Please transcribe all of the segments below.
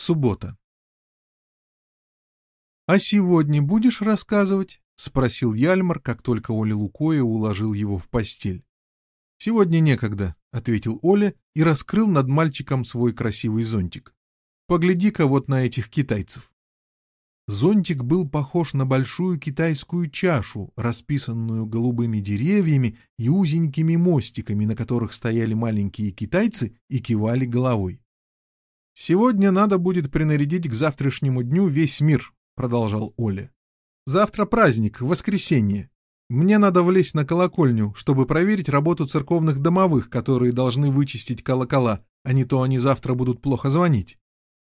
Суббота. «А сегодня будешь рассказывать?» — спросил Яльмар, как только Оля Лукоя уложил его в постель. «Сегодня некогда», — ответил Оля и раскрыл над мальчиком свой красивый зонтик. «Погляди-ка вот на этих китайцев». Зонтик был похож на большую китайскую чашу, расписанную голубыми деревьями и узенькими мостиками, на которых стояли маленькие китайцы и кивали головой. «Сегодня надо будет принарядить к завтрашнему дню весь мир», — продолжал Оля. «Завтра праздник, воскресенье. Мне надо влезть на колокольню, чтобы проверить работу церковных домовых, которые должны вычистить колокола, а не то они завтра будут плохо звонить.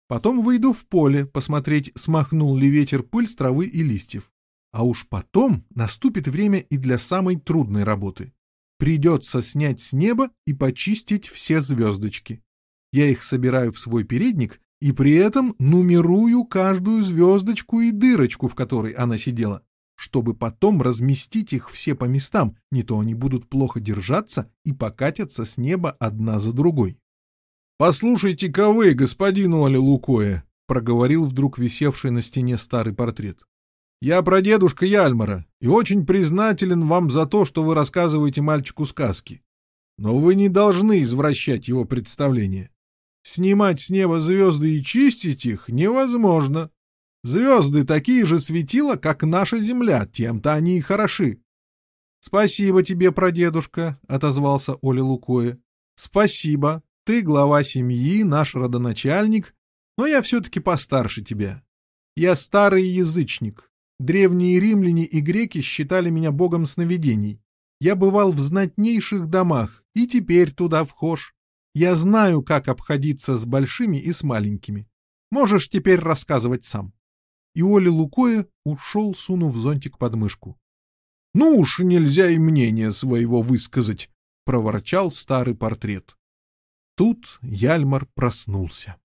Потом выйду в поле, посмотреть, смахнул ли ветер пыль с травы и листьев. А уж потом наступит время и для самой трудной работы. Придется снять с неба и почистить все звездочки. Я их собираю в свой передник и при этом нумерую каждую звездочку и дырочку, в которой она сидела, чтобы потом разместить их все по местам, не то они будут плохо держаться и покатятся с неба одна за другой. «Послушайте-ка вы, господин Оля Лукоя», — проговорил вдруг висевший на стене старый портрет. «Я прадедушка Яльмара и очень признателен вам за то, что вы рассказываете мальчику сказки. Но вы не должны извращать его представление. Снимать с неба звезды и чистить их невозможно. Звезды такие же светила, как наша Земля, тем-то они и хороши. — Спасибо тебе, прадедушка, — отозвался Оля Лукоя. — Спасибо. Ты глава семьи, наш родоначальник, но я все-таки постарше тебя. Я старый язычник. Древние римляне и греки считали меня богом сновидений. Я бывал в знатнейших домах, и теперь туда вхож. Я знаю, как обходиться с большими и с маленькими. Можешь теперь рассказывать сам. И Оля Лукоя ушел, сунув зонтик под мышку. — Ну уж нельзя и мнение своего высказать, — проворчал старый портрет. Тут Яльмар проснулся.